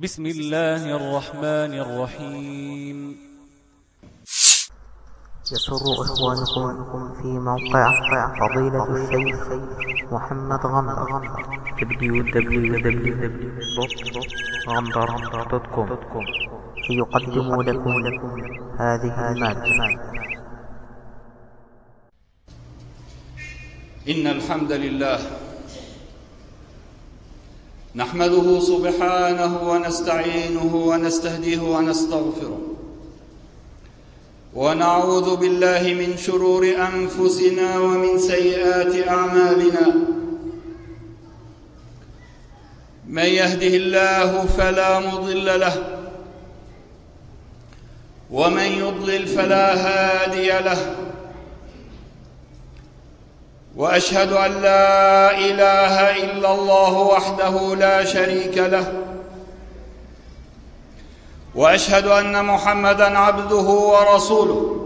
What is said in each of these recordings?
بسم الله الرحمن الرحيم. يسر إخوانكم في موقع فضيلة الشيخ محمد غمر. www.غمر.com يقدم لكم هذه المادة. إن الحمد لله نحمده سبحانه ونستعينه ونستهديه ونستغفره. ونعوذ بالله من شرور أنفسنا ومن سيئات أعمالنا. من يهده الله فلا مضل له. ومن يضلل فلا هادي له. وأشهد أن لا إله إلا الله وحده لا شريك له. وأشهد أن محمدا عبده ورسوله.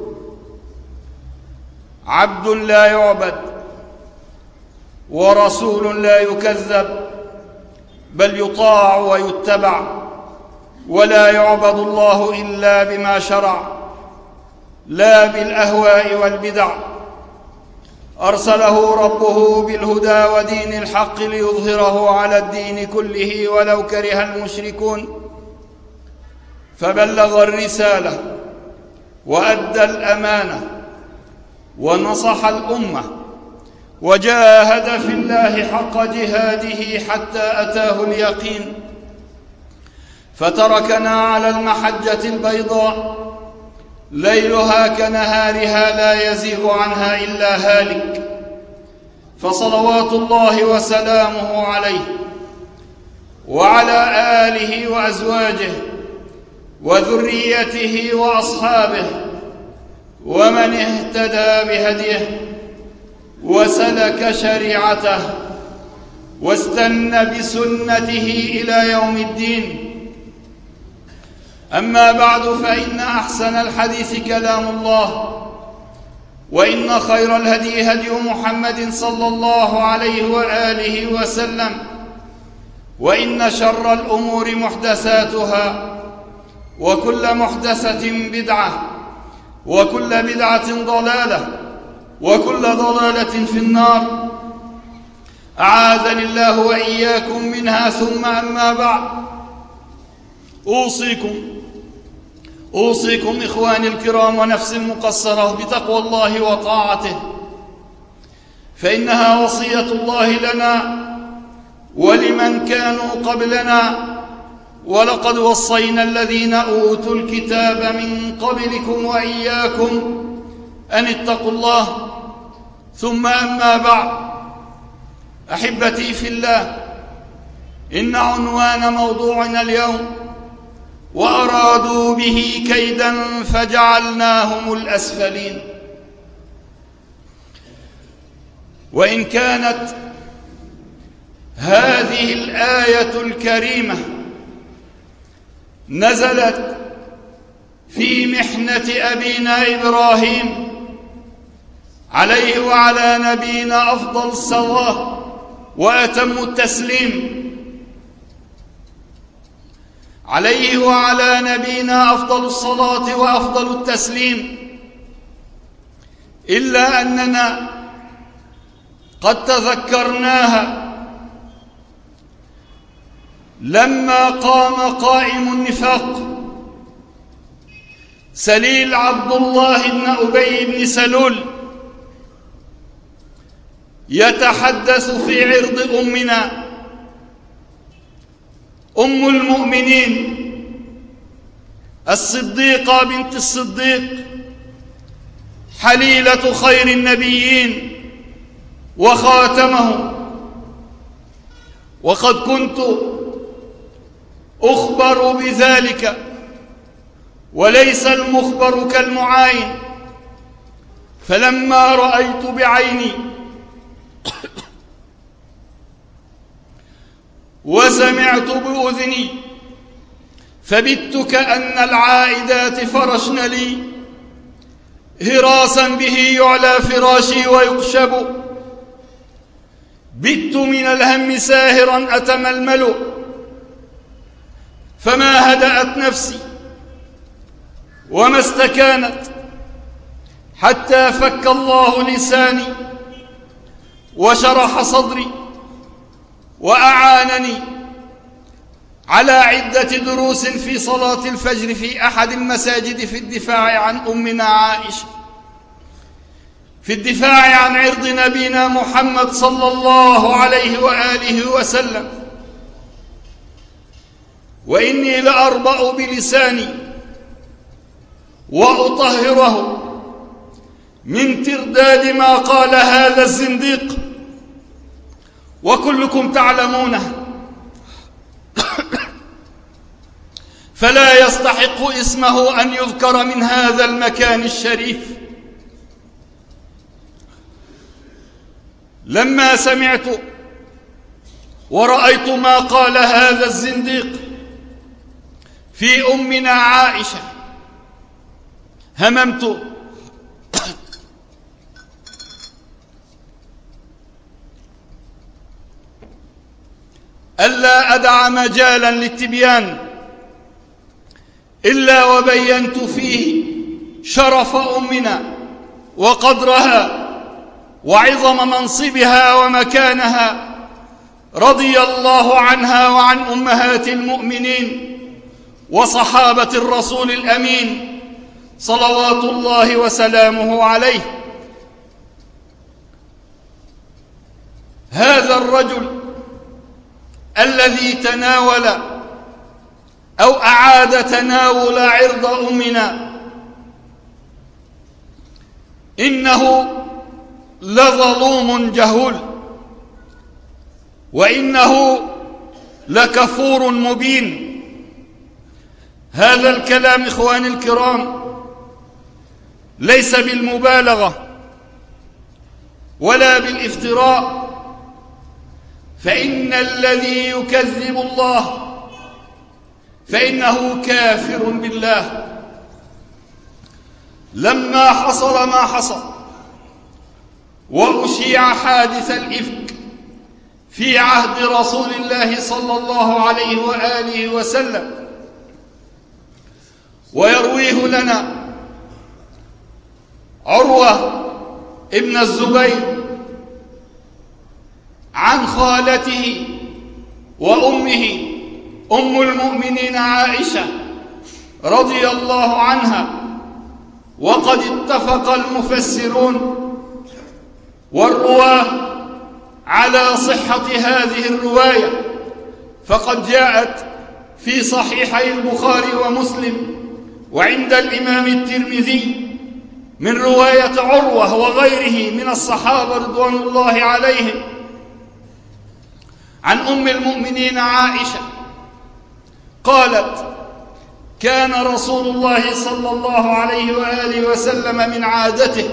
عبد لا يعبد ورسول لا يكذب بل يطاع ويتبع ولا يعبد الله إلا بما شرع لا بالأهواء والبدع. أرسله ربه بالهدى ودين الحق ليظهره على الدين كله ولو كره المشركون. فبلغ الرسالة وأدى الأمانة ونصح الأمة وجاهد في الله حق جهاده حتى أتاه اليقين. فتركنا على المحجة البيضاء ليلها كنهارها لا يزيغ عنها إلا هالك. فصلوات الله وسلامه عليه وعلى آله وأزواجه وذريته وأصحابه ومن اهتدى بهديه وسلك شريعته واستنى بسنته إلى يوم الدين أما بعد فإن أحسن الحديث كلام الله وإن خير الهدي هدي محمد صلى الله عليه وآله وسلم وإن شر الأمور محدثاتها وكل محدثة بدعة وكل بدعة ضلالة وكل ضلالة في النار. أعاذني الله وإياكم منها ثم أما بعد. أوصيكم أوصيكم إخواني الكرام ونفسي المقصره بتقوى الله وطاعته. فإنها وصية الله لنا ولمن كانوا قبلنا. ولقد وصينا الذين أوتوا الكتاب من قبلكم وإياكم أن اتقوا الله. ثم أما بعد أحبتي في الله إن عنوان موضوعنا اليوم وأرادوا به كيدا فجعلناهم الأسفلين. وإن كانت هذه الآية الكريمة نزلت في محنة أبينا إبراهيم عليه وعلى نبينا أفضل الصلاة وأتم التسليم عليه وعلى نبينا أفضل الصلاة وأفضل التسليم إلا أننا قد تذكرناها لما قام قائم النفاق سليل عبد الله بن أبي بن سلول يتحدث في عرض أمنا أم المؤمنين الصديقة بنت الصديق حليلة خير النبيين وخاتمهم وقد كنت أخبر بذلك وليس المخبر كالمعاين فلما رأيت بعيني وسمعت بأذني. فبت كأن العائدات فرشن لي. هراسا به يعلى فراشي ويخشب بت من الهم ساهرا أتململ. فما هدأت نفسي. وما استكانت. حتى فك الله لساني. وشرح صدري. وأعانني على عدة دروس في صلاة الفجر في أحد المساجد في الدفاع عن أمنا عائشة. في الدفاع عن عرض نبينا محمد صلى الله عليه وآله وسلم. وإني لأربأ بلساني وأطهره من ترداد ما قال هذا الزنديق وكلكم تعلمونه. فلا يستحق اسمه أن يذكر من هذا المكان الشريف. لما سمعت ورأيت ما قال هذا الزنديق في أمنا عائشة هممت ألا أدع مجالا للتبيان إلا وبينت فيه شرف أمنا وقدرها وعظم منصبها ومكانها رضي الله عنها وعن أمهات المؤمنين وصحابة الرسول الأمين صلوات الله وسلامه عليه. هذا الرجل الذي تناول أو أعاد تناول عرض أمنا. إنه لظلوم جهول وإنه لكفور مبين. هذا الكلام إخواني الكرام ليس بالمبالغة ولا بالإفتراء فإن الذي يكذب الله فإنه كافر بالله. لما حصل ما حصل وأشيع حادث الإفك في عهد رسول الله صلى الله عليه وآله وسلم ويرويه لنا عروة ابن الزبير عن خالته وأمه أم المؤمنين عائشة رضي الله عنها. وقد اتفق المفسرون والرواة على صحة هذه الرواية فقد جاءت في صحيحي البخاري ومسلم وعند الإمام الترمذي من رواية عروة وغيره من الصحابة رضوان الله عليهم. عن أم المؤمنين عائشة قالت كان رسول الله صلى الله عليه وآله وسلم من عادته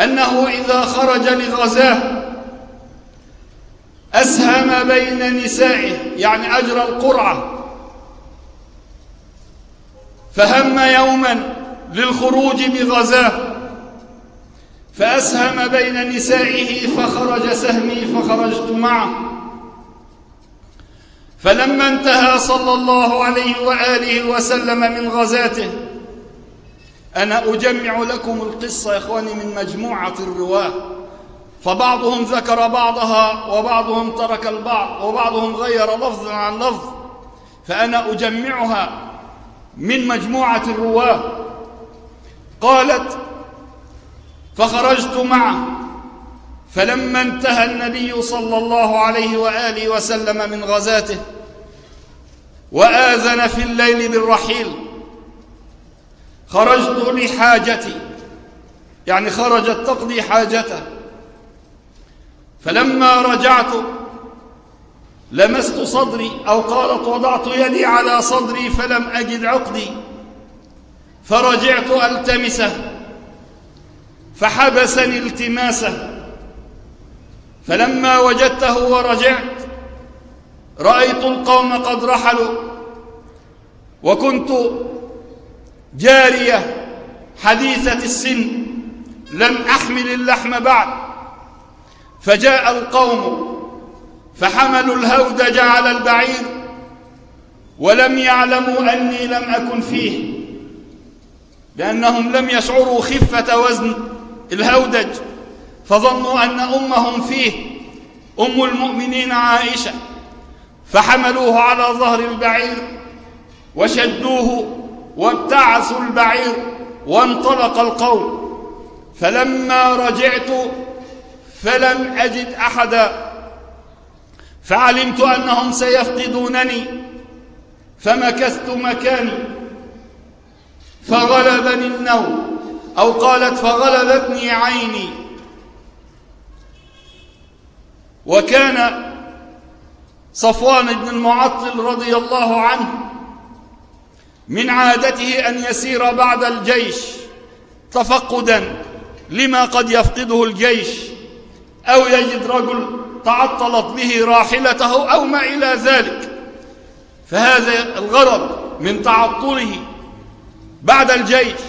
أنه إذا خرج لغزاة أسهم بين نسائه يعني أجرى القرعة فهم يوما للخروج بغزاة فأسهم بين نسائه فخرج سهمي فخرجت معه. فلما انتهى صلى الله عليه وآله وسلم من غزاته أنا أجمع لكم القصة يا إخواني من مجموعة الرواة. فبعضهم ذكر بعضها وبعضهم ترك البعض وبعضهم غير لفظا عن لفظ فأنا أجمعها من مجموعة الرواة. قالت فخرجت معه فلما انتهى النبي صلى الله عليه وآله وسلم من غزاته وآذن في الليل بالرحيل خرجت لحاجتي يعني خرجت تقضي حاجته. فلما رجعت لمست صدري أو قالت وضعت يدي على صدري فلم أجد عقدي. فرجعت ألتمسه فحبسني التماسه. فلما وجدته ورجعت رأيت القوم قد رحلوا وكنت جارية حديثة السن لم أحمل اللحم بعد. فجاء القوم فحملوا الهودج على البعير ولم يعلموا أني لم أكن فيه لأنهم لم يشعروا خفة وزن الهودج. فظنوا أن أمهم فيه أم المؤمنين عائشة فحملوه على ظهر البعير وشدوه وابتعثوا البعير وانطلق القوم. فلما رجعت فلم أجد أحدا فعلمت أنهم سيفقدونني فمكثت مكاني فغلبني النوم أو قالت فغلبتني عيني. وكان صفوان بن المعطل رضي الله عنه من عادته أن يسير بعد الجيش تفقدا لما قد يفقده الجيش أو يجد رجل تعطلت به راحلته أو ما إلى ذلك. فهذا الغرض من تعطله بعد الجيش.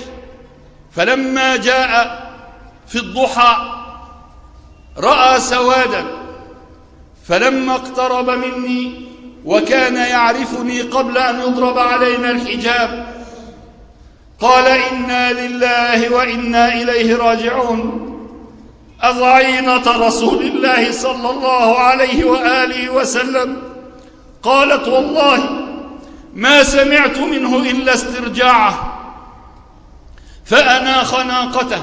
فلما جاء في الضحى رأى سوادا فلما اقترب مني وكان يعرفني قبل أن يضرب علينا الحجاب قال إنا لله وإنا إليه راجعون. أضعينة رسول الله صلى الله عليه وآله وسلم؟ قالت والله ما سمعت منه إلا استرجاعه. فأناخ ناقته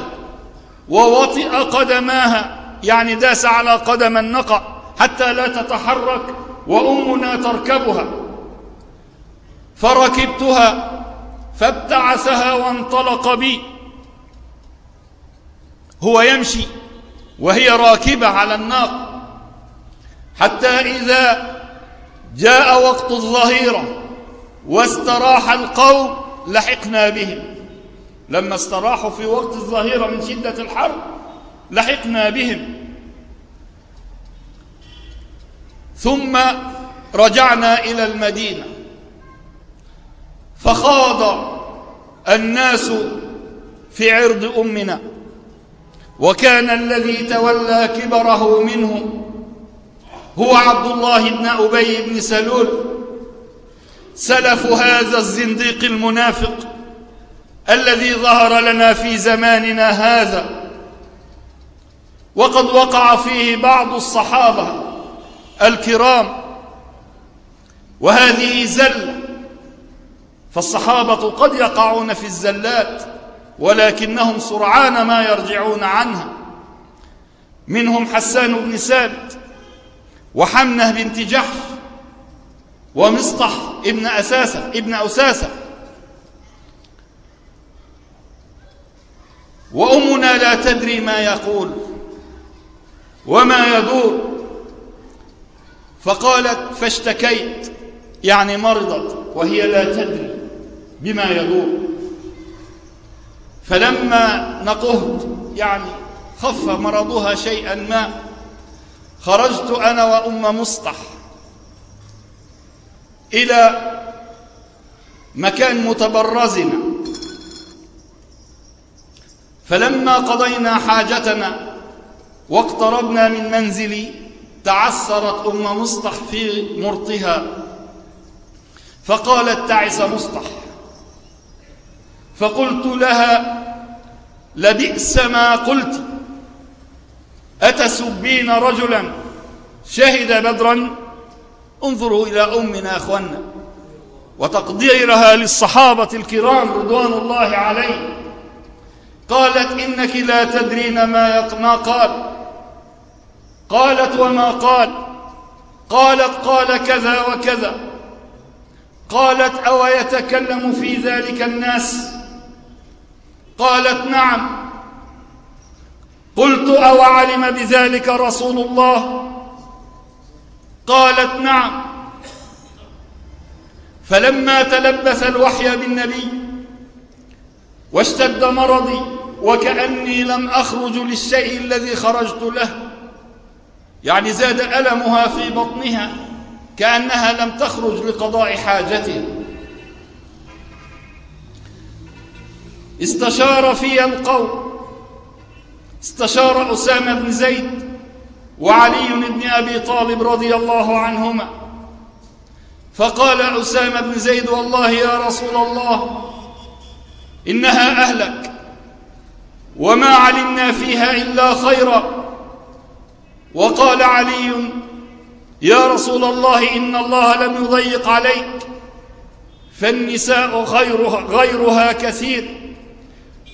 ووطئ قدماها يعني داس على قدم النقع. حتى لا تتحرك وأمنا تركبها. فركبتها فابتعثها وانطلق بي. هو يمشي وهي راكبة على الناق. حتى إذا جاء وقت الظهيرة واستراح القوم لحقنا بهم. لما استراحوا في وقت الظهيرة من شدة الحر لحقنا بهم. ثم رجعنا إلى المدينة. فخاض الناس في عرض أمنا. وكان الذي تولى كبره منه هو عبد الله بن أبي بن سلول. سلف هذا الزنديق المنافق الذي ظهر لنا في زماننا هذا. وقد وقع فيه بعض الصحابة الكرام وهذه زل فالصحابة قد يقعون في الزلات ولكنهم سرعان ما يرجعون عنها منهم حسان بن ثابت وحمنة بنت جحش ومصطح ابن أساسة ابن أساسة. وأمنا لا تدري ما يقول وما يدور. فقالت فاشتكيت. يعني مرضت وهي لا تدري بما يدور. فلما نقهت يعني خف مرضها شيئا ما خرجت أنا وأم مصطح إلى مكان متبرزنا. فلما قضينا حاجتنا واقتربنا من منزلي تعثرت أم مصطح في مرطها. فقالت تعس مصطح. فقلت لها لبئس ما قلت. أتسبين رجلا شهد بدرا؟ انظروا إلى أمنا أخوانا. وتقديرها للصحابة الكرام رضوان الله عليهم قالت إنك لا تدرين ما قال. قالت وما قال؟ قالت قال كذا وكذا. قالت أو يتكلم في ذلك الناس؟ قالت نعم. قلت أو علم بذلك رسول الله؟ قالت نعم. فلما تلبس الوحي بالنبي واشتد مرضي وكأني لم أخرج للشيء الذي خرجت له يعني زاد ألمها في بطنها كأنها لم تخرج لقضاء حاجتها استشار في القوم استشار أسامة بن زيد وعلي بن أبي طالب رضي الله عنهما. فقال أسامة بن زيد والله يا رسول الله إنها أهلك وما علمنا فيها إلا خيرا. وقال علي يا رسول الله إن الله لم يضيق عليك فالنساء غيرها, غيرها كثير.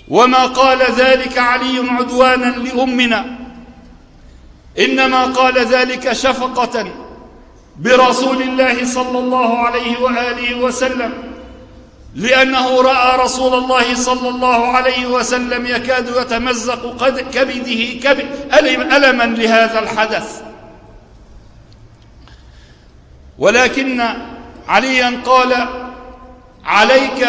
وما قال ذلك علي عدوانا لأمنا إنما قال ذلك شفقة برسول الله صلى الله عليه وآله وسلم. لأنه رأى رسول الله صلى الله عليه وسلم يكاد يتمزق قد كبده كبد ألما لهذا الحدث. ولكن عليا قال عليك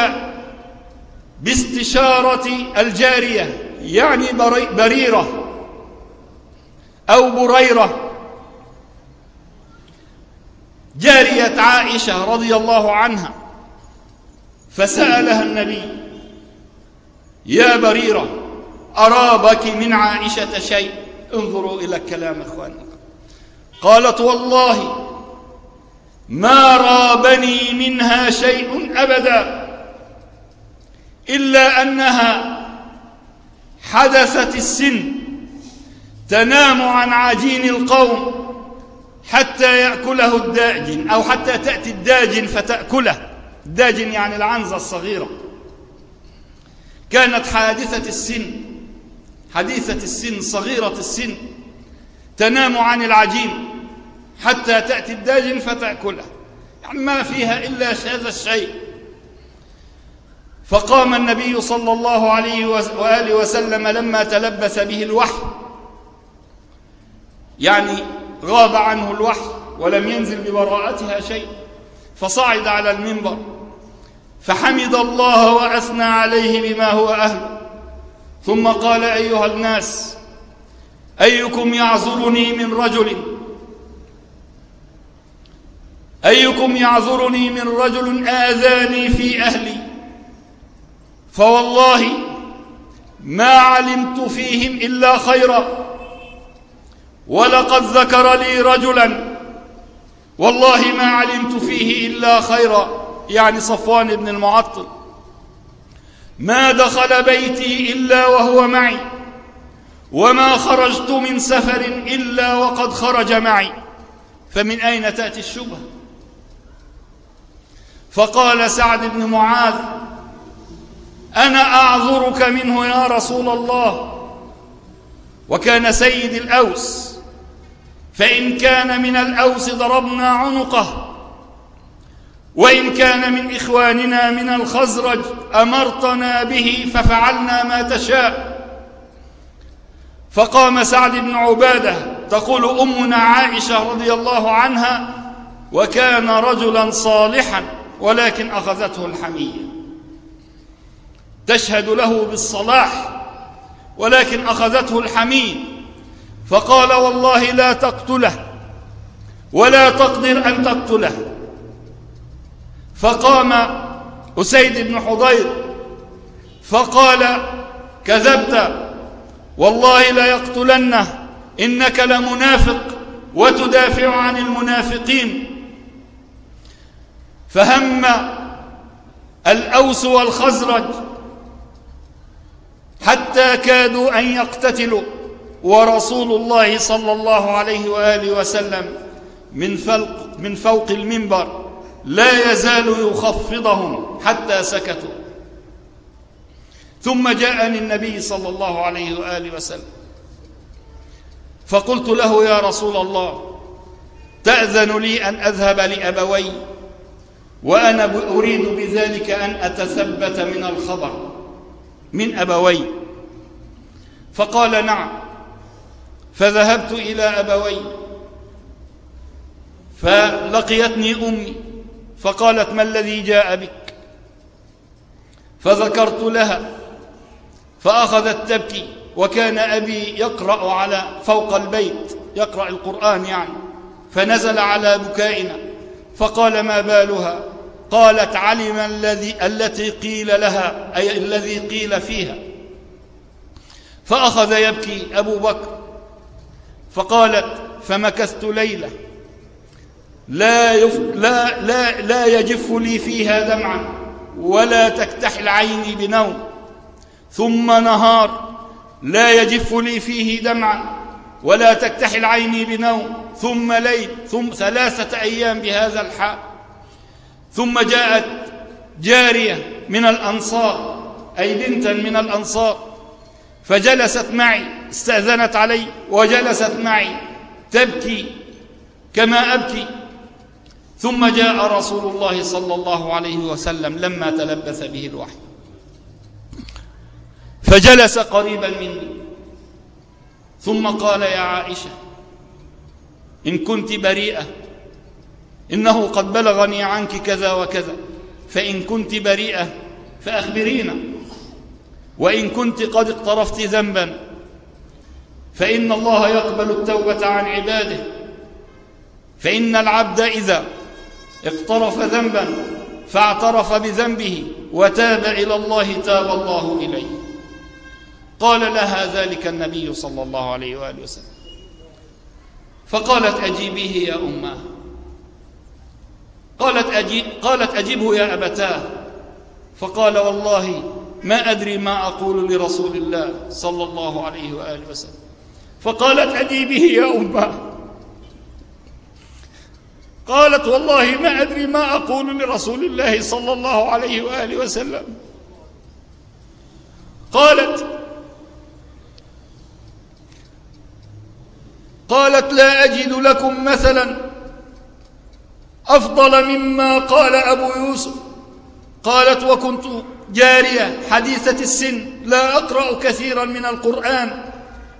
باستشارة الجارية يعني بريرة أو بريرة. جارية عائشة رضي الله عنها. فسألها النبي يا بريرة أرابك من عائشة شيء؟ انظروا إلى الكلام إخواننا قالت والله ما رابني منها شيء أبدا إلا أنها حدثت السن تنام عن عجين القوم حتى يأكله الداجن أو حتى تأتي الداجن فتأكله. الداجن يعني العنزة الصغيرة. كانت حادثة السن حديثة السن صغيرة السن تنام عن العجين حتى تأتي الداجن فتأكله يعني ما فيها إلا هذا الشيء. فقام النبي صلى الله عليه وآله وسلم لما تلبس به الوحي. يعني غاب عنه الوحي ولم ينزل ببراءتها شيء. فصعد على المنبر. فحمد الله وأثنى عليه بما هو أهل. ثم قال أيها الناس أيكم يعذرني من رجل؟ أيكم يعذرني من رجل آذاني في أهلي؟ فوالله ما علمت فيهم إلا خيرا. ولقد ذكر لي رجلا والله ما علمت فيه إلا خيرا. يعني صفوان بن المعطل. ما دخل بيتي إلا وهو معي وما خرجت من سفر إلا وقد خرج معي فمن أين تأتي الشبهة؟ فقال سعد بن معاذ أنا أعذرك منه يا رسول الله وكان سيد الأوس فإن كان من الأوس ضربنا عنقه وإن كان من إخواننا من الخزرج أمرتنا به ففعلنا ما تشاء. فقام سعد بن عبادة تقول أمنا عائشة رضي الله عنها وكان رجلا صالحا ولكن أخذته الحمية. تشهد له بالصلاح ولكن أخذته الحمية. فقال والله لا تقتله ولا تقدر أن تقتله. فقام أسيد بن حضير فقال كذبت والله ليقتلنه إنك لمنافق وتدافع عن المنافقين. فهم الأوس والخزرج حتى كادوا أن يقتتلوا ورسول الله صلى الله عليه وآله وسلم من فوق, من فوق المنبر. لا يزال يخفضهم حتى سكتوا. ثم جاءني النبي صلى الله عليه وآله وسلم. فقلت له يا رسول الله تأذن لي أن أذهب لأبوي؟ وأنا أريد بذلك أن أتثبت من الخبر من أبوي. فقال نعم. فذهبت إلى أبوي فلقيتني أمي. فقالت ما الذي جاء بك؟ فذكرت لها فأخذت تبكي وكان أبي يقرأ على فوق البيت يقرأ القرآن يعني فنزل على بكائنا فقال ما بالها؟ قالت علم الذي التي قيل لها أي الذي قيل فيها. فأخذ يبكي أبو بكر فقالت فمكثت ليلة لا, يف... لا, لا, لا يجف لي فيها دمعا ولا تكتحل عيني بنوم. ثم نهار لا يجف لي فيه دمعا ولا تكتحل عيني بنوم. ثم ليل ثم ثلاثة أيام بهذا الحال. ثم جاءت جارية من الأنصار أي بنتا من الأنصار فجلست معي استأذنت علي وجلست معي تبكي كما أبكي. ثم جاء رسول الله صلى الله عليه وسلم لما تلبث به الوحي. فجلس قريبا مني. ثم قال يا عائشة إن كنت بريئة إنه قد بلغني عنك كذا وكذا فإن كنت بريئة فأخبرينا. وإن كنت قد اقترفت ذنبا فإن الله يقبل التوبة عن عباده. فإن العبد إذا اقترف ذنبا فاعترف بذنبه وتاب إلى الله تاب الله إليه. قال لها ذلك النبي صلى الله عليه وآله وسلم. فقالت أجيبيه يا أماه قالت, أجيب قالت أجيبه يا أبتاه. فقال والله ما أدري ما أقول لرسول الله صلى الله عليه وآله وسلم. فقالت أجيبه يا أماه قالت والله ما أدري ما أقول لرسول الله صلى الله عليه وآله وسلم. قالت قالت لا أجد لكم مثلا أفضل مما قال أبو يوسف. قالت وكنت جارية حديثة السن لا أقرأ كثيرا من القرآن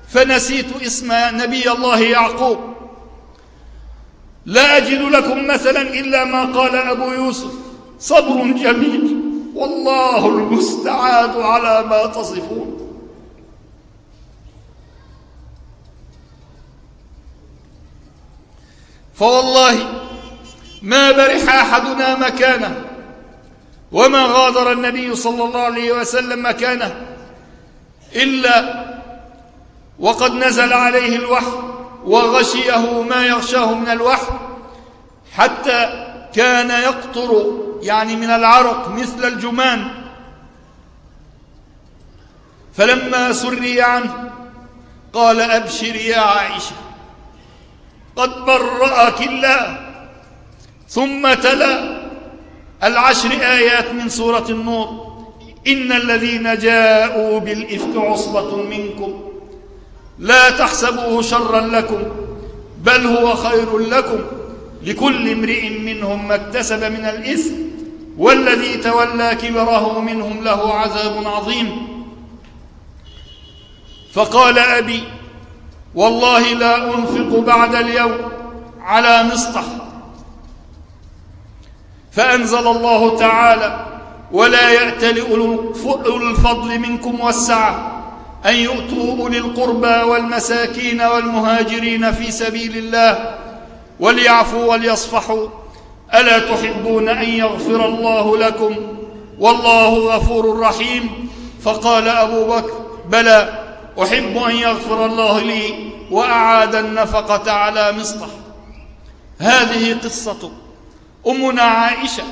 فنسيت اسم نبي الله يعقوب. لا أجد لكم مثلا إلا ما قال أبو يوسف. صبر جميل. والله المستعاد على ما تصفون. فوالله ما برح أحدنا مكانه وما غادر النبي صلى الله عليه وسلم مكانه إلا وقد نزل عليه الوحي وغشيه ما يغشاه من الوحي حتى كان يقطر يعني من العرق مثل الجمان. فلما سري عنه قال أبشر يا عائشة قد برأك الله ثم تلا. العشر آيات من سورة النور إن الذين جاءوا بالإفك عصبة منكم. لا تحسبوه شرا لكم بل هو خير لكم. لكل امرئ منهم ما اكتسب من الإثم والذي تولى كبره منهم له عذاب عظيم. فقال أبي والله لا أنفق بعد اليوم على مصطح فأنزل الله تعالى ولا يأتل أولو الفضل منكم والسعة. أن يؤتوا أولي القربى والمساكين والمهاجرين في سبيل الله وليعفوا وليصفحوا. ألا تحبون أن يغفر الله لكم؟ والله غفور رحيم. فقال أبو بكر بلى أحب أن يغفر الله لي وأعاد النفقة على مصطح هذه قصة أمنا عائشة.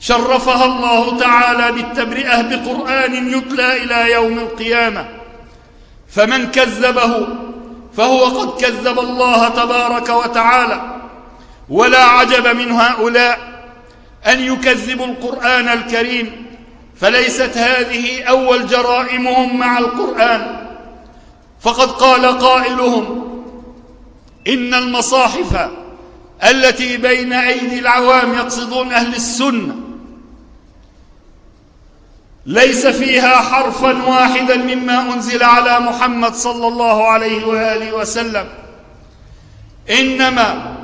شرفها الله تعالى بالتبرئة بقرآن يتلى إلى يوم القيامة. فمن كذبه فهو قد كذب الله تبارك وتعالى. ولا عجب من هؤلاء أن يكذبوا القرآن الكريم. فليست هذه أول جرائمهم مع القرآن. فقد قال قائلهم إن المصاحف التي بين أيدي العوام يقصدون أهل السنة ليس فيها حرفا واحدا مما أنزل على محمد صلى الله عليه وآله وسلم. إنما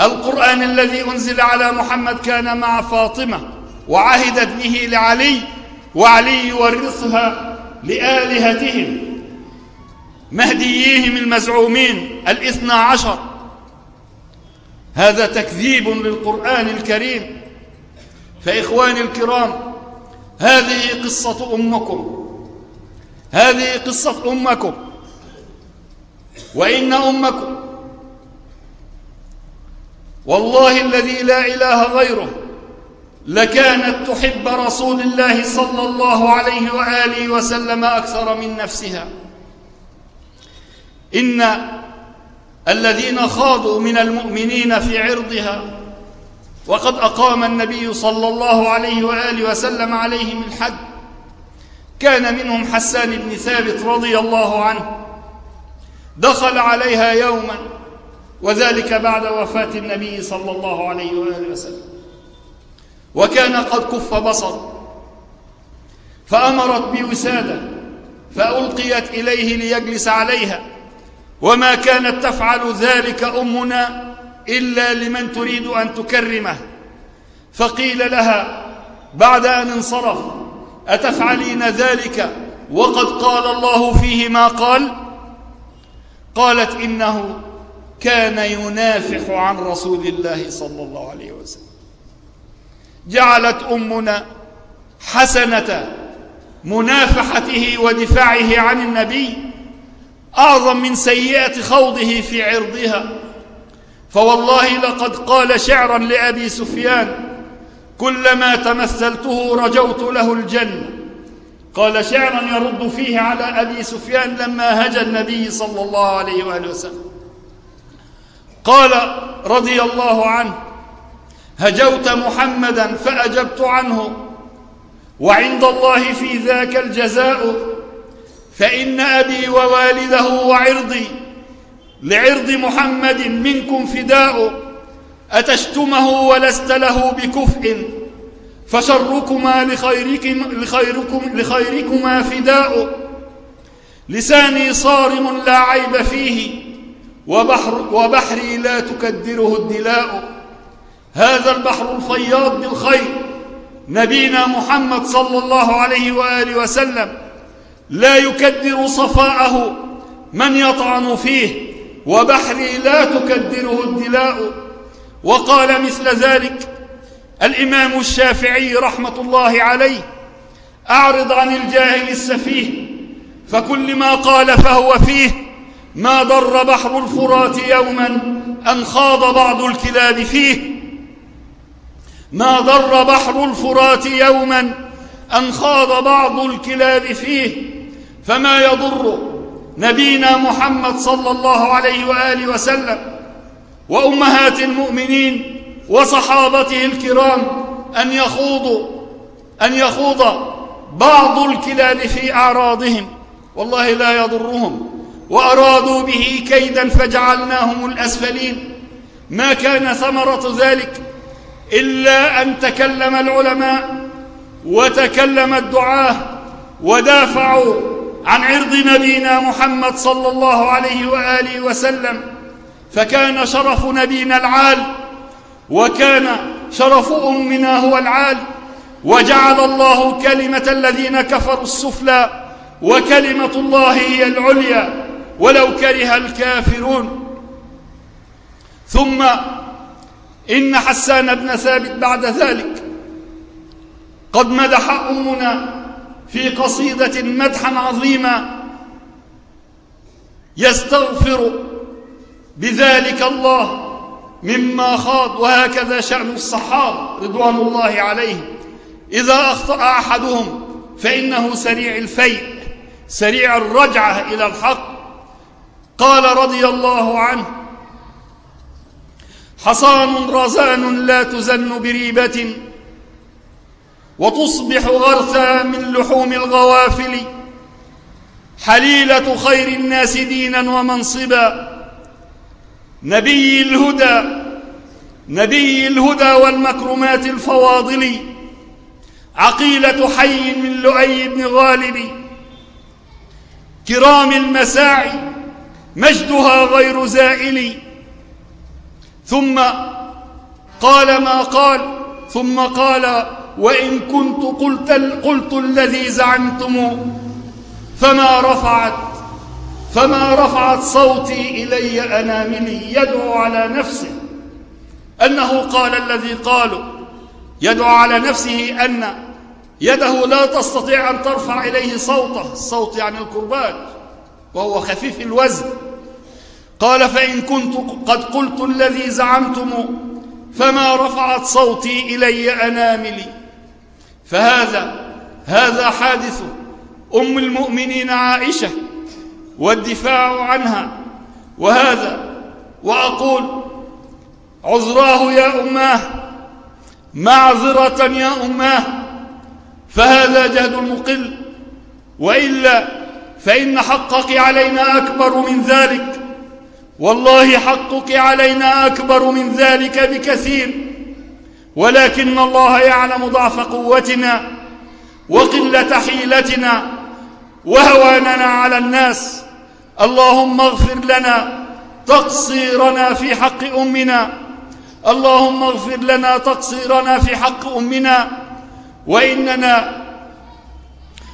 القرآن الذي أنزل على محمد كان مع فاطمة وعهدت به لعلي وعلي يورثها لآلهتهم مهدييهم المزعومين الاثنى عشر. هذا تكذيب للقرآن الكريم. فإخواني الكرام هذه قصة أمكم. هذه قصة أمكم. وإن أمكم. والله الذي لا إله غيره لكانت تحب رسول الله صلى الله عليه وآله وسلم أكثر من نفسها. إن الذين خاضوا من المؤمنين في عرضها وقد أقام النبي صلى الله عليه وآله وسلم عليهم الحد. كان منهم حسان بن ثابت رضي الله عنه. دخل عليها يوما وذلك بعد وفاة النبي صلى الله عليه وآله وسلم. وكان قد كف بصر فأمرت بوسادة فألقيت إليه ليجلس عليها. وما كانت تفعل ذلك أمنا إلا لمن تريد أن تكرمه. فقيل لها بعد أن انصرف أتفعلين ذلك؟ وقد قال الله فيه ما قال؟ قالت إنه كان ينافح عن رسول الله صلى الله عليه وسلم. جعلت أمنا حسنة منافحته ودفاعه عن النبي أعظم من سيئة خوضه في عرضها. فوالله لقد قال شعرا لأبي سفيان كلما تمثلته رجوت له الجنة. قال شعرا يرد فيه على أبي سفيان لما هجى النبي صلى الله عليه وآله وسلم. قال رضي الله عنه هجوت محمدا فأجبت عنه وعند الله في ذاك الجزاء فإن أبي ووالده وعرضي لعرض محمد منكم فداء أتشتمه ولست له بكفء فشركما لخيركم لخيركم لخيركما فداء. لساني صارم لا عيب فيه وبحر وبحري لا تكدره الدلاء. هذا البحر الفياض بالخير نبينا محمد صلى الله عليه وآله وسلم. لا يكدر صفاءه من يطعن فيه وبحري لا تكدره الدلاء. وقال مثل ذلك الإمام الشافعي رحمة الله عليه أعرض عن الجاهل السفيه فكل ما قال فهو فيه ما ضر بحر الفرات يوما أن خاض بعض الكلاب فيه. ما ضر بحر الفرات يوما أن خاض بعض الكلاب فيه. فما يضر نبينا محمد صلى الله عليه وآله وسلم وأمهات المؤمنين وصحابته الكرام أن يخوضوا أن يخوض بعض الكلاب في أعراضهم. والله لا يضرهم. وأرادوا به كيدا فجعلناهم الأسفلين. ما كان ثمرة ذلك إلا أن تكلم العلماء وتكلم الدعاة ودافعوا عن عرض نبينا محمد صلى الله عليه وآله وسلم فكان شرف نبينا العال وكان شرف أمنا هو العال وجعل الله كلمة الذين كفروا السفلى وكلمة الله هي العليا ولو كره الكافرون. ثم إن حسان بن ثابت بعد ذلك قد مدح أمنا في قصيدة مدحا عظيما يستغفر بذلك الله مما خاض وهكذا شأن الصحابة رضوان الله عليهم. إذا أخطأ أحدهم فإنه سريع الفيء سريع الرجعة إلى الحق. قال رضي الله عنه حصان رزان لا تزن بريبة وتصبح غرثا من لحوم الغوافل. حليلة خير الناس دينا ومنصبا. نبي الهدى نبي الهدى والمكرمات الفواضل. عقيلة حي من لؤي بن غالب. كرام المساعي مجدها غير زائل. ثم قال ما قال ثم قال وإن كنت قلت, قلت الذي زعمتم فما رفعت فما رفعت صوتي إلي أناملي يدعو على نفسه. أنه قال الذي قالوا يدعو على نفسه أن يده لا تستطيع أن ترفع إليه صوته الصوت يعني الكرباج وهو خفيف الوزن. قال فإن كنت قد قلت الذي زعمتم فما رفعت صوتي إلي أناملي فهذا هذا حادث أم المؤمنين عائشة والدفاع عنها. وهذا وأقول عذراه يا أماه معذرة يا أماه فهذا جهد المقل وإلا فإن حقك علينا أكبر من ذلك والله حقك علينا أكبر من ذلك بكثير. ولكن الله يعلم ضعف قوتنا وقلة حيلتنا وهواننا على الناس. اللهم اغفر لنا تقصيرنا في حق أمنا. اللهم اغفر لنا تقصيرنا في حق أمنا. وإننا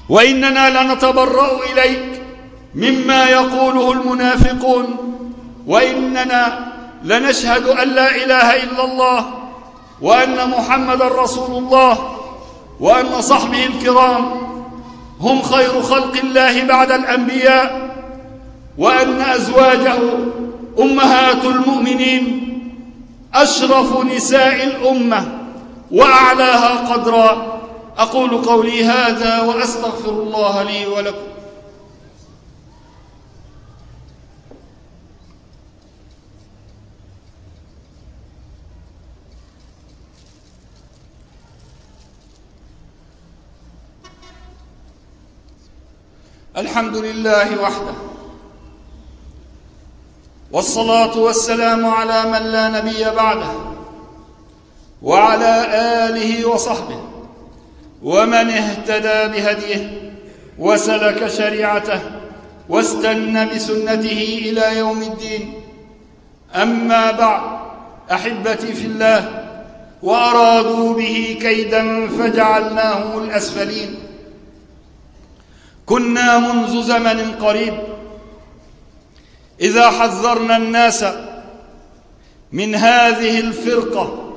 وإننا لنتبرأ إليك مما يقوله المنافقون. وإننا لنشهد أن لا إله إلا الله وأن محمد رسول الله وأن صحبه الكرام هم خير خلق الله بعد الأنبياء وأن أزواجه أمهات المؤمنين أشرف نساء الأمة وأعلاها قدرا. أقول قولي هذا وأستغفر الله لي ولكم. الحمد لله وحده. والصلاة والسلام على من لا نبي بعده. وعلى آله وصحبه. ومن اهتدى بهديه. وسلك شريعته. واستنى بسنته إلى يوم الدين. أما بعد أحبتي في الله وأرادوا به كيدا فجعلناهم الأسفلين. كنا منذ زمن قريب. إذا حذرنا الناس من هذه الفرقة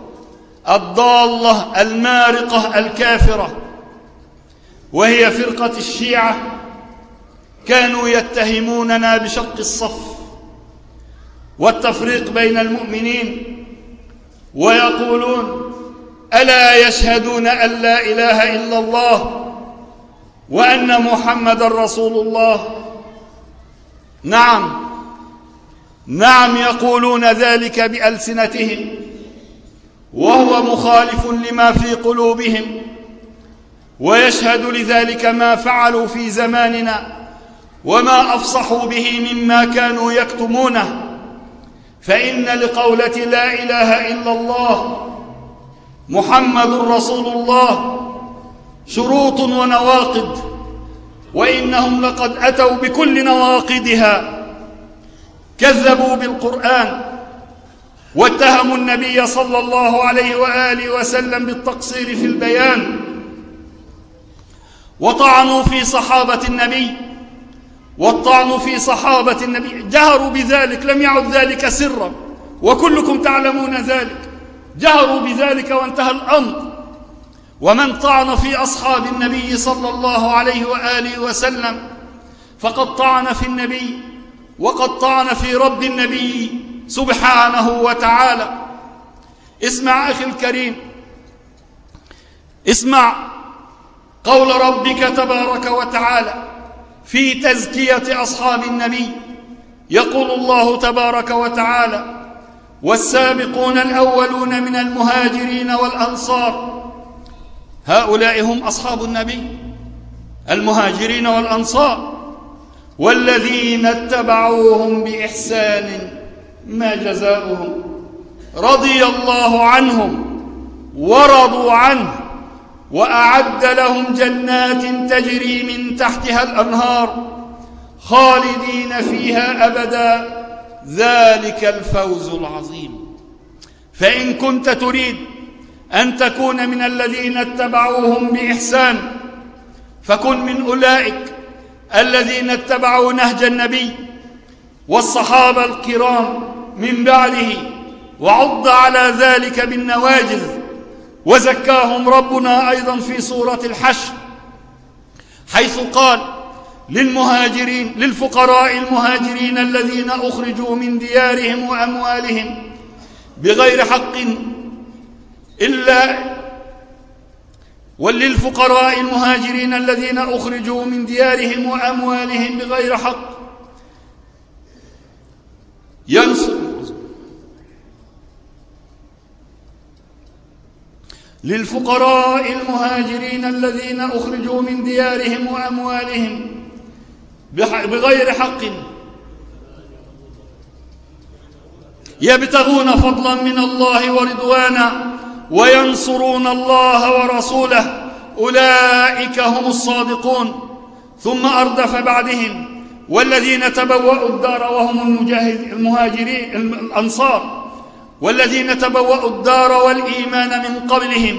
الضالة المارقة الكافرة وهي فرقة الشيعة كانوا يتهموننا بشق الصف والتفريق بين المؤمنين ويقولون ألا يشهدون أن لا إله إلا الله وأن محمد رسول الله. نعم. نعم يقولون ذلك بألسنتهم. وهو مخالف لما في قلوبهم. ويشهد لذلك ما فعلوا في زماننا. وما أفصحوا به مما كانوا يكتمونه. فإن لقولة لا إله إلا الله محمد رسول الله شروط ونواقد وإنهم لقد أتوا بكل نواقدها كذبوا بالقرآن واتهموا النبي صلى الله عليه وآله وسلم بالتقصير في البيان. وطعنوا في صحابة النبي والطعن في صحابة النبي جهروا بذلك لم يعد ذلك سرا وكلكم تعلمون ذلك. جهروا بذلك وانتهى الأمر. ومن طعن في أصحاب النبي صلى الله عليه وآله وسلم فقد طعن في النبي وقد طعن في رب النبي سبحانه وتعالى. اسمع أخي الكريم اسمع قول ربك تبارك وتعالى في تزكية أصحاب النبي. يقول الله تبارك وتعالى والسابقون الأولون من المهاجرين والأنصار هؤلاء هم أصحاب النبي المهاجرين والأنصار والذين اتبعوهم بإحسان ما جزاؤهم. رضي الله عنهم ورضوا عنه وأعد لهم جنات تجري من تحتها الأنهار خالدين فيها أبدا. ذلك الفوز العظيم. فإن كنت تريد أن تكون من الذين اتبعوهم بإحسان. فكن من أولئك الذين اتبعوا نهج النبي والصحابة الكرام من بعده وعض على ذلك بالنواجذ وزكاهم ربنا أيضا في سورة الحشر حيث قال للمهاجرين للفقراء المهاجرين الذين أخرجوا من ديارهم وأموالهم بغير حق إلا وللفقراء المهاجرين الذين أخرجوا من ديارهم وأموالهم بغير حق. ينصر للفقراء المهاجرين الذين أخرجوا من ديارهم وأموالهم بغير حق. يبتغون فضلا من الله ورضوانا. وينصرون الله ورسوله. أولئك هم الصادقون. ثم أردف بعدهم والذين تبوأوا الدار وهم المهاجرين الأنصار. والذين تبوأوا الدار والإيمان من قبلهم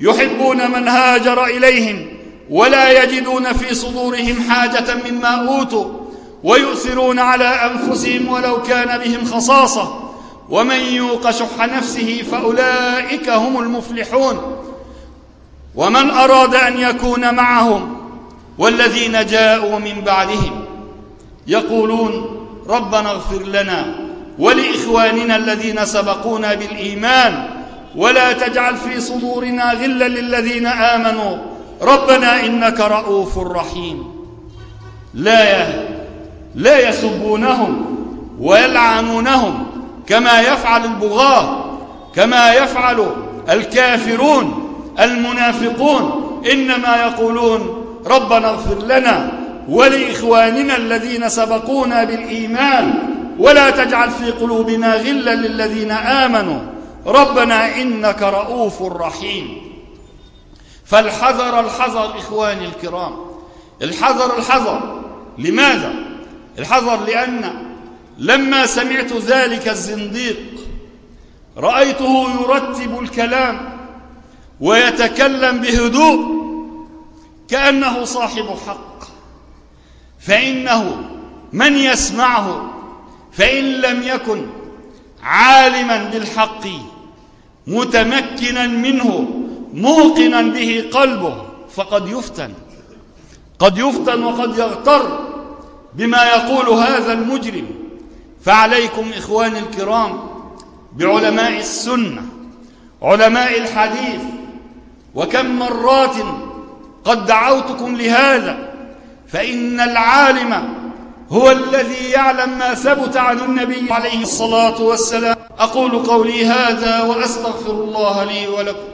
يحبون من هاجر إليهم ولا يجدون في صدورهم حاجة مما أوتوا ويؤثرون على أنفسهم ولو كان بهم خصاصة. ومن يوق شح نفسه فأولئك هم المفلحون. ومن أراد أن يكون معهم والذين جاءوا من بعدهم يقولون ربنا اغفر لنا ولإخواننا الذين سبقونا بالإيمان ولا تجعل في صدورنا غلا للذين آمنوا. ربنا إنك رؤوف رحيم. لا لا يسبونهم ويلعنونهم كما يفعل البغاة كما يفعل الكافرون المنافقون. إنما يقولون ربنا اغفر لنا ولإخواننا الذين سبقونا بالإيمان ولا تجعل في قلوبنا غلا للذين آمنوا. ربنا إنك رؤوف رحيم. فالحذر الحذر إخواني الكرام. الحذر الحذر. لماذا؟ الحذر لأن لما سمعت ذلك الزنديق رأيته يرتب الكلام ويتكلم بهدوء كأنه صاحب حق. فإنه من يسمعه فإن لم يكن عالما بالحق متمكنا منه موقنا به قلبه فقد يفتن. قد يفتن وقد يغتر بما يقول هذا المجرم. فعليكم إخواني الكرام بعلماء السنة علماء الحديث وكم مرات قد دعوتكم لهذا فإن العالم هو الذي يعلم ما ثبت عن النبي عليه الصلاة والسلام. أقول قولي هذا وأستغفر الله لي ولكم.